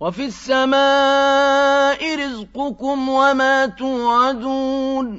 وَفِي السَّمَاءِ رِزْقُكُمْ وَمَا تُوعَدُونَ